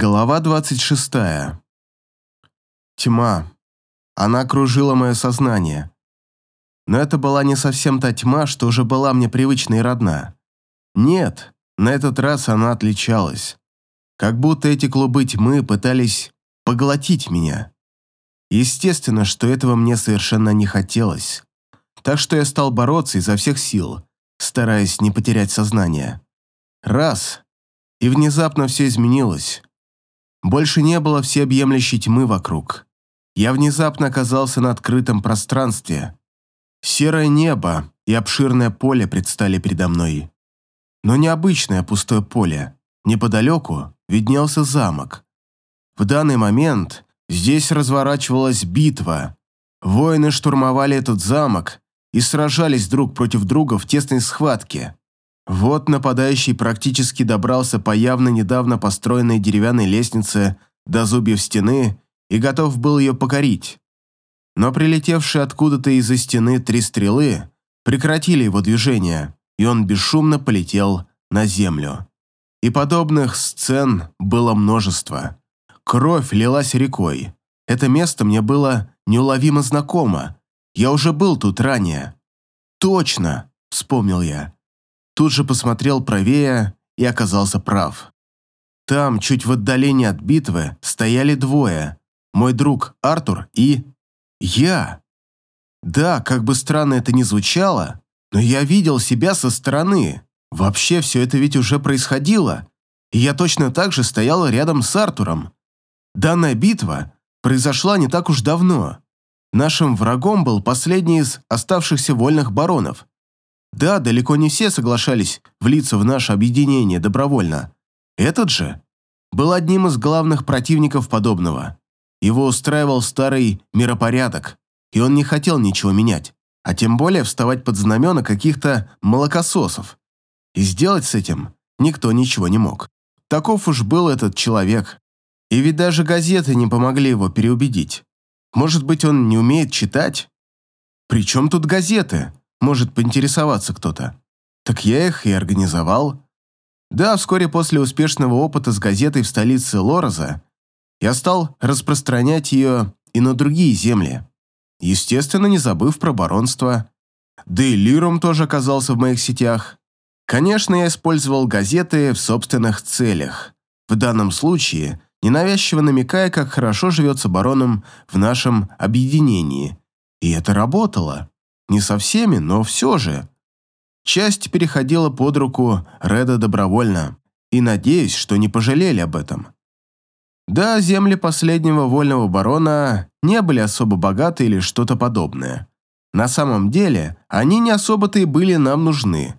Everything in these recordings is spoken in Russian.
Глава 26. Тьма. Она окружила мое сознание. Но это была не совсем та тьма, что уже была мне привычна и родна. Нет, на этот раз она отличалась. Как будто эти клубы тьмы пытались поглотить меня. Естественно, что этого мне совершенно не хотелось. Так что я стал бороться изо всех сил, стараясь не потерять сознание. Раз, и внезапно все изменилось. Больше не было всеобъемлющей тьмы вокруг. Я внезапно оказался на открытом пространстве. Серое небо и обширное поле предстали передо мной. Но не обычное пустое поле. Неподалеку виднелся замок. В данный момент здесь разворачивалась битва. Воины штурмовали этот замок и сражались друг против друга в тесной схватке. Вот нападающий практически добрался по явно недавно построенной деревянной лестнице до зубьев стены и готов был ее покорить. Но прилетевшие откуда-то из-за стены три стрелы прекратили его движение, и он бесшумно полетел на землю. И подобных сцен было множество. Кровь лилась рекой. Это место мне было неуловимо знакомо. Я уже был тут ранее. «Точно!» – вспомнил я. Тут же посмотрел правее и оказался прав. Там, чуть в отдалении от битвы, стояли двое. Мой друг Артур и... я. Да, как бы странно это ни звучало, но я видел себя со стороны. Вообще все это ведь уже происходило. И я точно так же стоял рядом с Артуром. Данная битва произошла не так уж давно. Нашим врагом был последний из оставшихся вольных баронов. Да, далеко не все соглашались влиться в наше объединение добровольно. Этот же был одним из главных противников подобного. Его устраивал старый миропорядок, и он не хотел ничего менять, а тем более вставать под знамена каких-то молокососов. И сделать с этим никто ничего не мог. Таков уж был этот человек. И ведь даже газеты не помогли его переубедить. Может быть, он не умеет читать? При чем тут газеты? Может поинтересоваться кто-то. Так я их и организовал. Да, вскоре после успешного опыта с газетой в столице Лороза я стал распространять ее и на другие земли. Естественно, не забыв про баронство. Да и Лирум тоже оказался в моих сетях. Конечно, я использовал газеты в собственных целях. В данном случае, ненавязчиво намекая, как хорошо живется бароном в нашем объединении. И это работало. Не со всеми, но все же. Часть переходила под руку Реда добровольно, и надеюсь, что не пожалели об этом. Да, земли последнего вольного барона не были особо богаты или что-то подобное. На самом деле, они не особо-то и были нам нужны.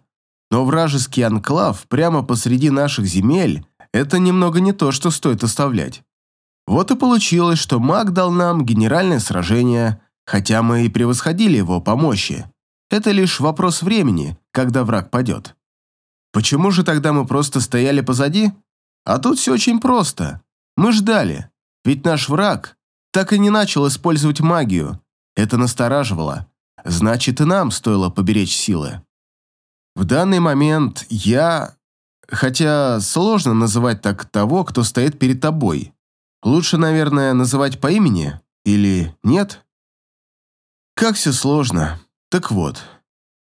Но вражеский анклав прямо посреди наших земель – это немного не то, что стоит оставлять. Вот и получилось, что маг дал нам генеральное сражение – хотя мы и превосходили его по мощи. Это лишь вопрос времени, когда враг падет. Почему же тогда мы просто стояли позади? А тут все очень просто. Мы ждали, ведь наш враг так и не начал использовать магию. Это настораживало. Значит, и нам стоило поберечь силы. В данный момент я... Хотя сложно называть так того, кто стоит перед тобой. Лучше, наверное, называть по имени? Или нет? Как все сложно. Так вот,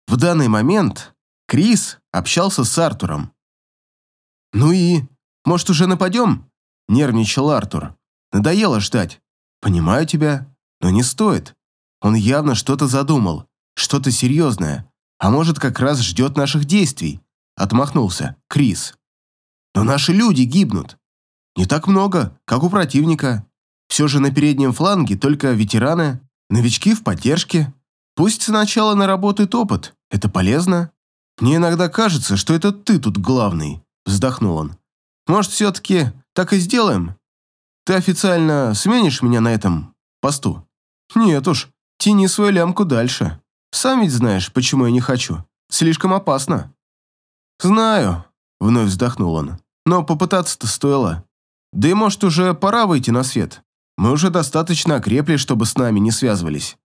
в данный момент Крис общался с Артуром. «Ну и? Может, уже нападем?» – нервничал Артур. «Надоело ждать. Понимаю тебя, но не стоит. Он явно что-то задумал, что-то серьезное, а может, как раз ждет наших действий», – отмахнулся Крис. «Но наши люди гибнут. Не так много, как у противника. Все же на переднем фланге только ветераны, Новички в поддержке. Пусть сначала наработает опыт, это полезно. Мне иногда кажется, что это ты тут главный, вздохнул он. Может, все-таки так и сделаем? Ты официально сменишь меня на этом посту? Нет уж, тяни свою лямку дальше. Сам ведь знаешь, почему я не хочу. Слишком опасно. Знаю, вновь вздохнул он. Но попытаться-то стоило. Да и может уже пора выйти на свет. Мы уже достаточно окрепли, чтобы с нами не связывались.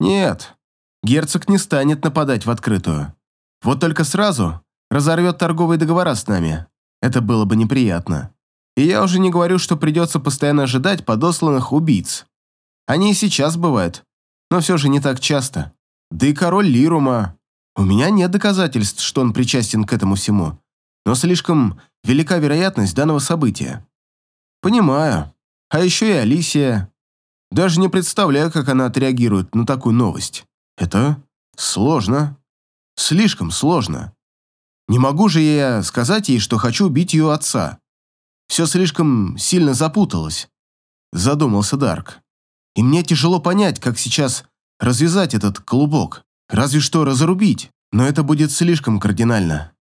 Нет, герцог не станет нападать в открытую. Вот только сразу разорвет торговые договора с нами. Это было бы неприятно. И я уже не говорю, что придется постоянно ожидать подосланных убийц. Они и сейчас бывают, но все же не так часто. Да и король Лирума. У меня нет доказательств, что он причастен к этому всему, но слишком велика вероятность данного события. Понимаю. А еще и Алисия. Даже не представляю, как она отреагирует на такую новость. Это сложно. Слишком сложно. Не могу же я сказать ей, что хочу убить ее отца. Все слишком сильно запуталось, задумался Дарк. И мне тяжело понять, как сейчас развязать этот клубок. Разве что разрубить, но это будет слишком кардинально.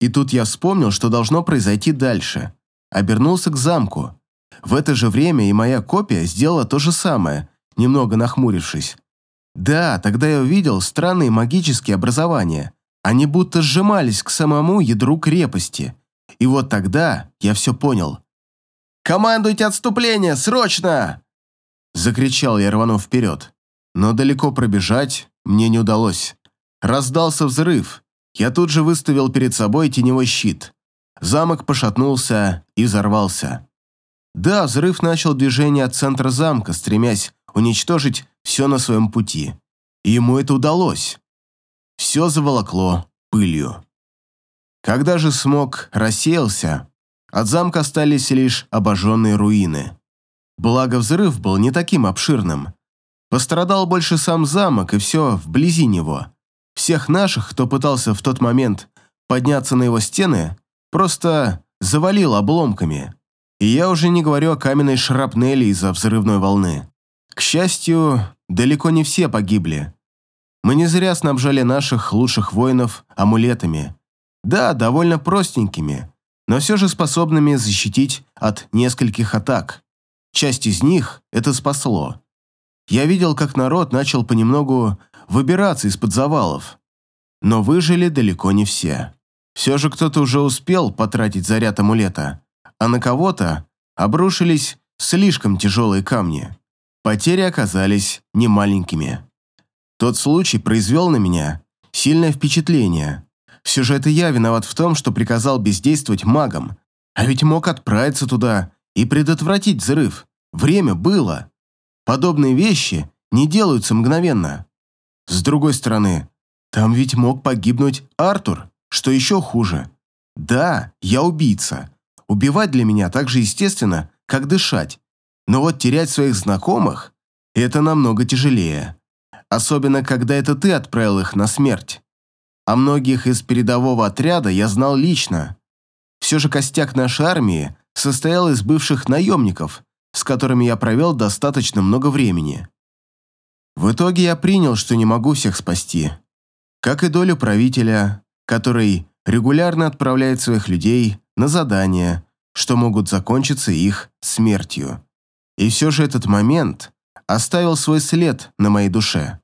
И тут я вспомнил, что должно произойти дальше. Обернулся к замку. В это же время и моя копия сделала то же самое, немного нахмурившись. Да, тогда я увидел странные магические образования. Они будто сжимались к самому ядру крепости. И вот тогда я все понял. «Командуйте отступление, срочно!» Закричал я, рванув вперед. Но далеко пробежать мне не удалось. Раздался взрыв. Я тут же выставил перед собой теневой щит. Замок пошатнулся и взорвался. Да, взрыв начал движение от центра замка, стремясь уничтожить все на своем пути. И ему это удалось. Все заволокло пылью. Когда же смог рассеялся, от замка остались лишь обожженные руины. Благо взрыв был не таким обширным. Пострадал больше сам замок и все вблизи него. Всех наших, кто пытался в тот момент подняться на его стены, просто завалил обломками. И я уже не говорю о каменной шрапнели из-за взрывной волны. К счастью, далеко не все погибли. Мы не зря снабжали наших лучших воинов амулетами. Да, довольно простенькими, но все же способными защитить от нескольких атак. Часть из них это спасло. Я видел, как народ начал понемногу выбираться из-под завалов. Но выжили далеко не все. Все же кто-то уже успел потратить заряд амулета, а на кого-то обрушились слишком тяжелые камни. Потери оказались немаленькими. Тот случай произвел на меня сильное впечатление. Все же это я виноват в том, что приказал бездействовать магам, а ведь мог отправиться туда и предотвратить взрыв. Время было. Подобные вещи не делаются мгновенно. С другой стороны, там ведь мог погибнуть Артур, что еще хуже. Да, я убийца. Убивать для меня так же естественно, как дышать. Но вот терять своих знакомых – это намного тяжелее. Особенно, когда это ты отправил их на смерть. А многих из передового отряда я знал лично. Все же костяк нашей армии состоял из бывших наемников, с которыми я провел достаточно много времени. В итоге я принял, что не могу всех спасти. Как и долю правителя, который регулярно отправляет своих людей на задания, что могут закончиться их смертью. И все же этот момент оставил свой след на моей душе.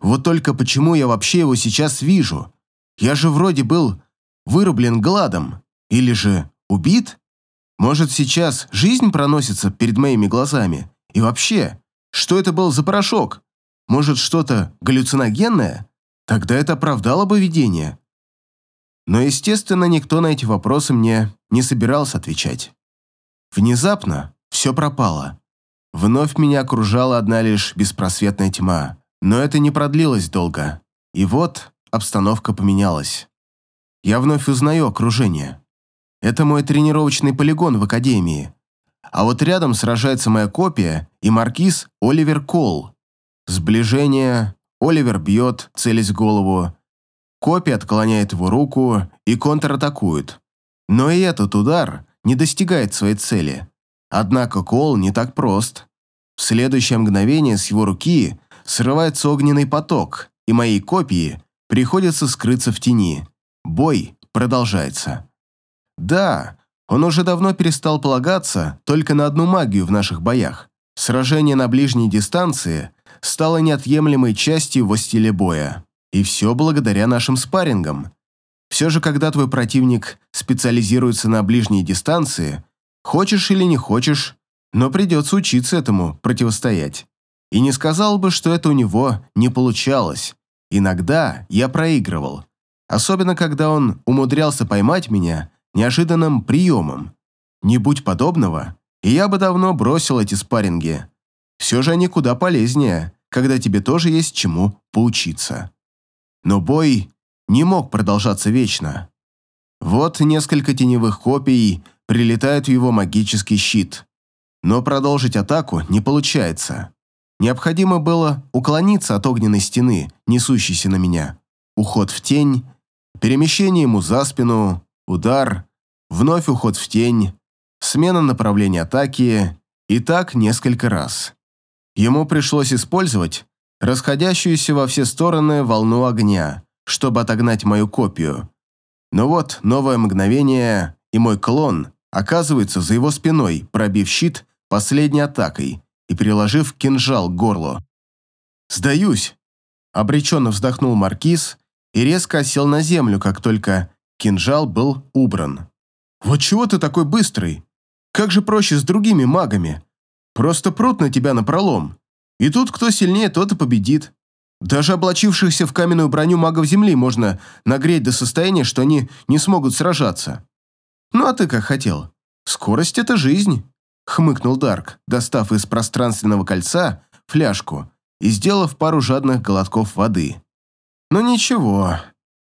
Вот только почему я вообще его сейчас вижу? Я же вроде был вырублен гладом. Или же убит? Может, сейчас жизнь проносится перед моими глазами? И вообще, что это был за порошок? Может, что-то галлюциногенное? Тогда это оправдало бы видение. Но, естественно, никто на эти вопросы мне не собирался отвечать. Внезапно все пропало. Вновь меня окружала одна лишь беспросветная тьма. Но это не продлилось долго. И вот обстановка поменялась. Я вновь узнаю окружение. Это мой тренировочный полигон в академии. А вот рядом сражается моя копия и маркиз Оливер Кол. Сближение, Оливер бьет, целясь в голову. Копия отклоняет его руку и контратакует. Но и этот удар не достигает своей цели. Однако Кол не так прост. В следующее мгновение с его руки срывается огненный поток, и моей копии приходится скрыться в тени. Бой продолжается. Да, он уже давно перестал полагаться только на одну магию в наших боях. Сражение на ближней дистанции стало неотъемлемой частью его стиля боя. И все благодаря нашим спаррингам. Все же, когда твой противник специализируется на ближней дистанции, Хочешь или не хочешь, но придется учиться этому противостоять. И не сказал бы, что это у него не получалось. Иногда я проигрывал. Особенно, когда он умудрялся поймать меня неожиданным приемом. Не будь подобного, и я бы давно бросил эти спарринги. Все же они куда полезнее, когда тебе тоже есть чему поучиться. Но бой не мог продолжаться вечно. Вот несколько теневых копий прилетают в его магический щит. Но продолжить атаку не получается. Необходимо было уклониться от огненной стены, несущейся на меня. Уход в тень, перемещение ему за спину, удар, вновь уход в тень, смена направления атаки и так несколько раз. Ему пришлось использовать расходящуюся во все стороны волну огня, чтобы отогнать мою копию. Но вот новое мгновение, и мой клон оказывается за его спиной, пробив щит последней атакой и приложив кинжал к горлу. «Сдаюсь!» – обреченно вздохнул Маркиз и резко осел на землю, как только кинжал был убран. «Вот чего ты такой быстрый? Как же проще с другими магами? Просто прут на тебя напролом. И тут кто сильнее, тот и победит. Даже облачившихся в каменную броню магов Земли можно нагреть до состояния, что они не смогут сражаться. Ну а ты как хотел. Скорость — это жизнь», — хмыкнул Дарк, достав из пространственного кольца фляжку и сделав пару жадных глотков воды. «Ну ничего.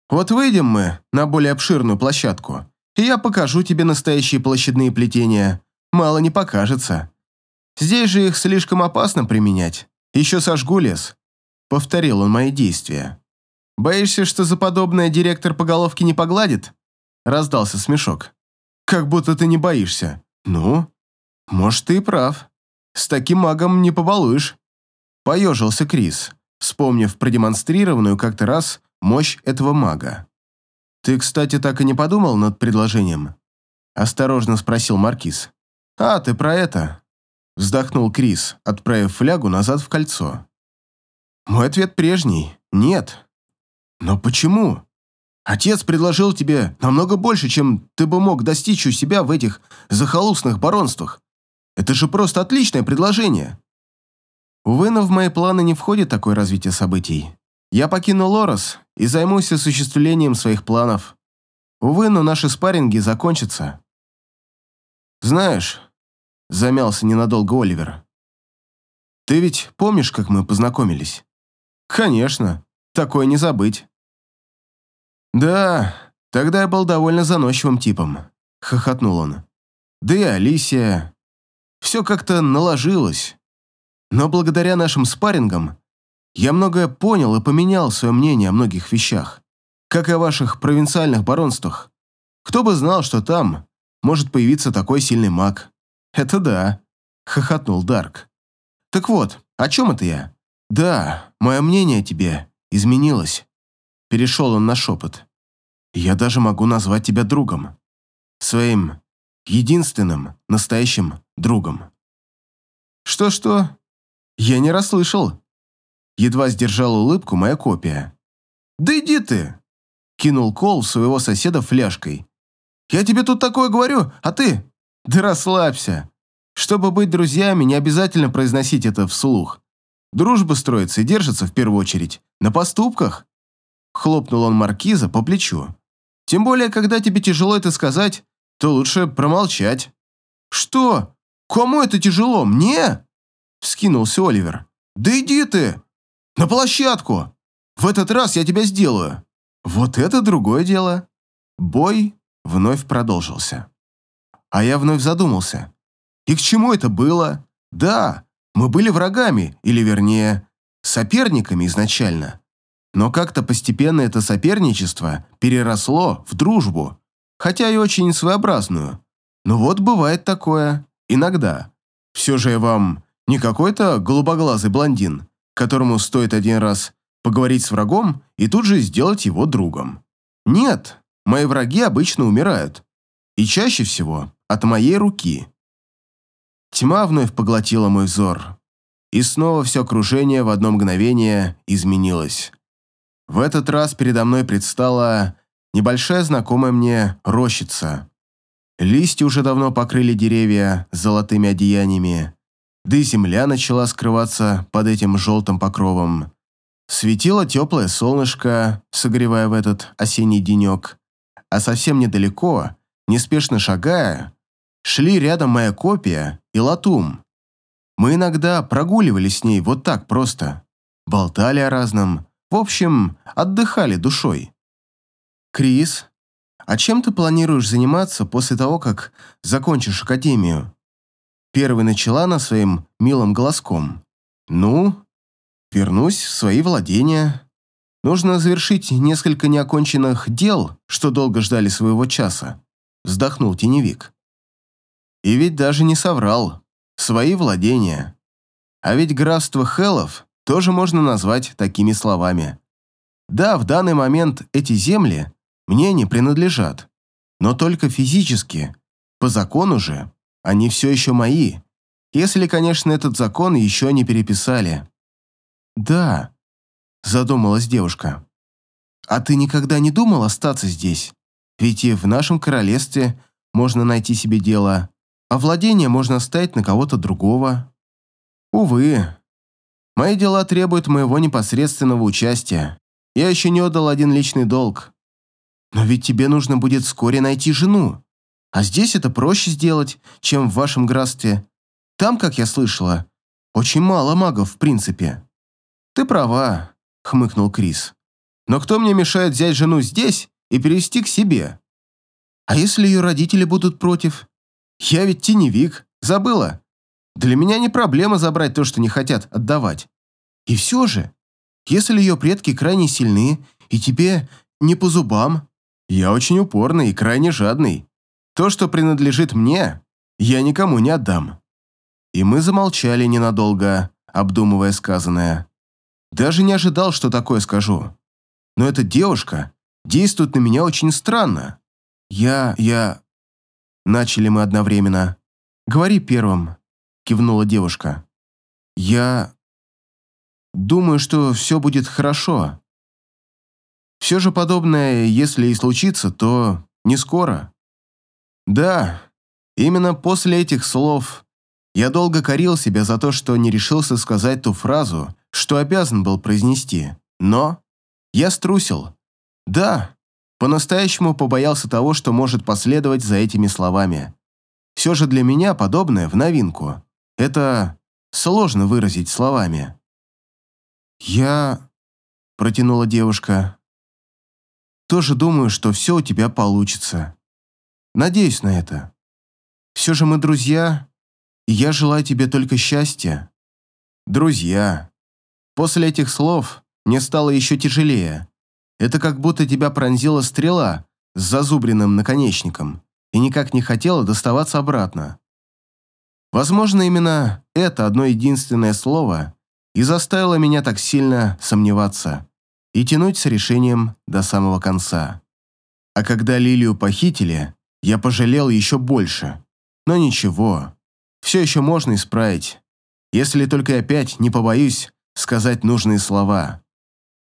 Вот выйдем мы на более обширную площадку, и я покажу тебе настоящие площадные плетения. Мало не покажется. Здесь же их слишком опасно применять. Еще сожгу лес». Повторил он мои действия. «Боишься, что за подобное директор по головке не погладит?» Раздался смешок. «Как будто ты не боишься. Ну, может, ты и прав. С таким магом не побалуешь». Поежился Крис, вспомнив продемонстрированную как-то раз мощь этого мага. «Ты, кстати, так и не подумал над предложением?» Осторожно спросил Маркиз. «А, ты про это?» Вздохнул Крис, отправив флягу назад в кольцо. Мой ответ прежний – нет. Но почему? Отец предложил тебе намного больше, чем ты бы мог достичь у себя в этих захолустных баронствах. Это же просто отличное предложение. Увы, но в мои планы не входит такое развитие событий. Я покину Лорос и займусь осуществлением своих планов. Увы, но наши спарринги закончатся. Знаешь, Замялся ненадолго Оливер. «Ты ведь помнишь, как мы познакомились?» «Конечно. Такое не забыть». «Да, тогда я был довольно заносчивым типом», — хохотнул он. «Да и Алисия. Все как-то наложилось. Но благодаря нашим спаррингам я многое понял и поменял свое мнение о многих вещах, как и о ваших провинциальных баронствах. Кто бы знал, что там может появиться такой сильный маг. «Это да», — хохотнул Дарк. «Так вот, о чем это я?» «Да, мое мнение о тебе изменилось». Перешел он на шепот. «Я даже могу назвать тебя другом. Своим единственным настоящим другом». «Что-что?» «Я не расслышал». Едва сдержал улыбку моя копия. «Да иди ты!» Кинул Кол своего соседа фляжкой. «Я тебе тут такое говорю, а ты да расслабься. Чтобы быть друзьями, не обязательно произносить это вслух. Дружба строится и держится, в первую очередь, на поступках. Хлопнул он маркиза по плечу. Тем более, когда тебе тяжело это сказать, то лучше промолчать. Что? Кому это тяжело? Мне? Вскинулся Оливер. Да иди ты! На площадку! В этот раз я тебя сделаю. Вот это другое дело. Бой вновь продолжился. А я вновь задумался. И к чему это было? Да, мы были врагами, или вернее, соперниками изначально. Но как-то постепенно это соперничество переросло в дружбу, хотя и очень своеобразную. Но вот бывает такое, иногда. Все же я вам не какой-то голубоглазый блондин, которому стоит один раз поговорить с врагом и тут же сделать его другом. Нет, мои враги обычно умирают. И чаще всего от моей руки. Тьма вновь поглотила мой взор. И снова все окружение в одно мгновение изменилось. В этот раз передо мной предстала небольшая знакомая мне рощица. Листья уже давно покрыли деревья золотыми одеяниями, да и земля начала скрываться под этим желтым покровом. Светило теплое солнышко, согревая в этот осенний денек, а совсем недалеко, неспешно шагая, шли рядом моя копия и Латум. Мы иногда прогуливались с ней вот так просто. Болтали о разном. В общем, отдыхали душой. «Крис, а чем ты планируешь заниматься после того, как закончишь академию?» Первый начала она своим милым голоском. «Ну, вернусь в свои владения. Нужно завершить несколько неоконченных дел, что долго ждали своего часа», вздохнул теневик. И ведь даже не соврал свои владения. А ведь графство Хеллов тоже можно назвать такими словами. Да, в данный момент эти земли мне не принадлежат, но только физически. По закону же они все еще мои, если, конечно, этот закон еще не переписали. Да, задумалась девушка. А ты никогда не думал остаться здесь? Ведь и в нашем королевстве можно найти себе дело а владение можно оставить на кого-то другого. Увы, мои дела требуют моего непосредственного участия. Я еще не отдал один личный долг. Но ведь тебе нужно будет вскоре найти жену. А здесь это проще сделать, чем в вашем графстве. Там, как я слышала, очень мало магов в принципе. Ты права, хмыкнул Крис. Но кто мне мешает взять жену здесь и перевести к себе? А если ее родители будут против? Я ведь теневик, забыла. Для меня не проблема забрать то, что не хотят отдавать. И все же, если ее предки крайне сильны, и тебе не по зубам, я очень упорный и крайне жадный. То, что принадлежит мне, я никому не отдам. И мы замолчали ненадолго, обдумывая сказанное. Даже не ожидал, что такое скажу. Но эта девушка действует на меня очень странно. Я... я... Начали мы одновременно. «Говори первым», — кивнула девушка. «Я... думаю, что все будет хорошо. Все же подобное, если и случится, то не скоро». «Да, именно после этих слов я долго корил себя за то, что не решился сказать ту фразу, что обязан был произнести. Но я струсил. Да, по-настоящему побоялся того, что может последовать за этими словами. Все же для меня подобное в новинку. Это сложно выразить словами. «Я...» – протянула девушка. «Тоже думаю, что все у тебя получится. Надеюсь на это. Все же мы друзья, и я желаю тебе только счастья». «Друзья». После этих слов мне стало еще тяжелее. Это как будто тебя пронзила стрела с зазубренным наконечником и никак не хотела доставаться обратно. Возможно, именно это одно единственное слово и заставило меня так сильно сомневаться и тянуть с решением до самого конца. А когда Лилию похитили, я пожалел еще больше. Но ничего, все еще можно исправить, если только опять не побоюсь сказать нужные слова.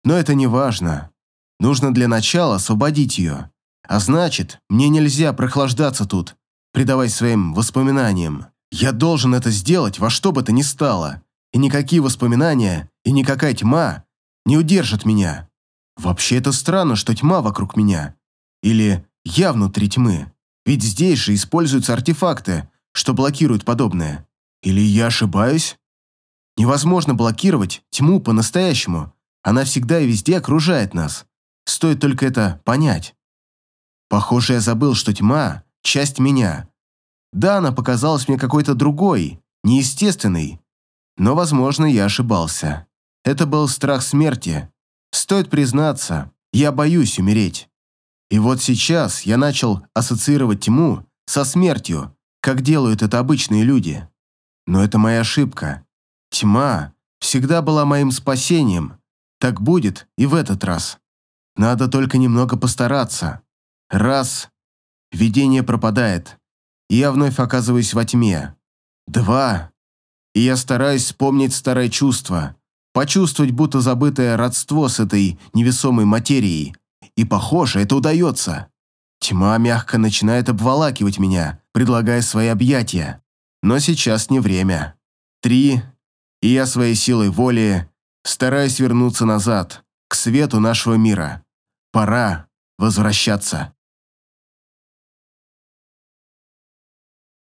Но это не важно. Нужно для начала освободить ее. А значит, мне нельзя прохлаждаться тут, предаваясь своим воспоминаниям. Я должен это сделать во что бы то ни стало. И никакие воспоминания, и никакая тьма не удержат меня. Вообще это странно, что тьма вокруг меня. Или я внутри тьмы. Ведь здесь же используются артефакты, что блокируют подобное. Или я ошибаюсь? Невозможно блокировать тьму по-настоящему. Она всегда и везде окружает нас. Стоит только это понять. Похоже, я забыл, что тьма – часть меня. Да, она показалась мне какой-то другой, неестественной. Но, возможно, я ошибался. Это был страх смерти. Стоит признаться, я боюсь умереть. И вот сейчас я начал ассоциировать тьму со смертью, как делают это обычные люди. Но это моя ошибка. Тьма всегда была моим спасением. Так будет и в этот раз. Надо только немного постараться. Раз. Видение пропадает, и я вновь оказываюсь во тьме. Два. И я стараюсь вспомнить старое чувство, почувствовать будто забытое родство с этой невесомой материей. И, похоже, это удается. Тьма мягко начинает обволакивать меня, предлагая свои объятия. Но сейчас не время. Три. И я своей силой воли стараюсь вернуться назад, к свету нашего мира. Пора возвращаться.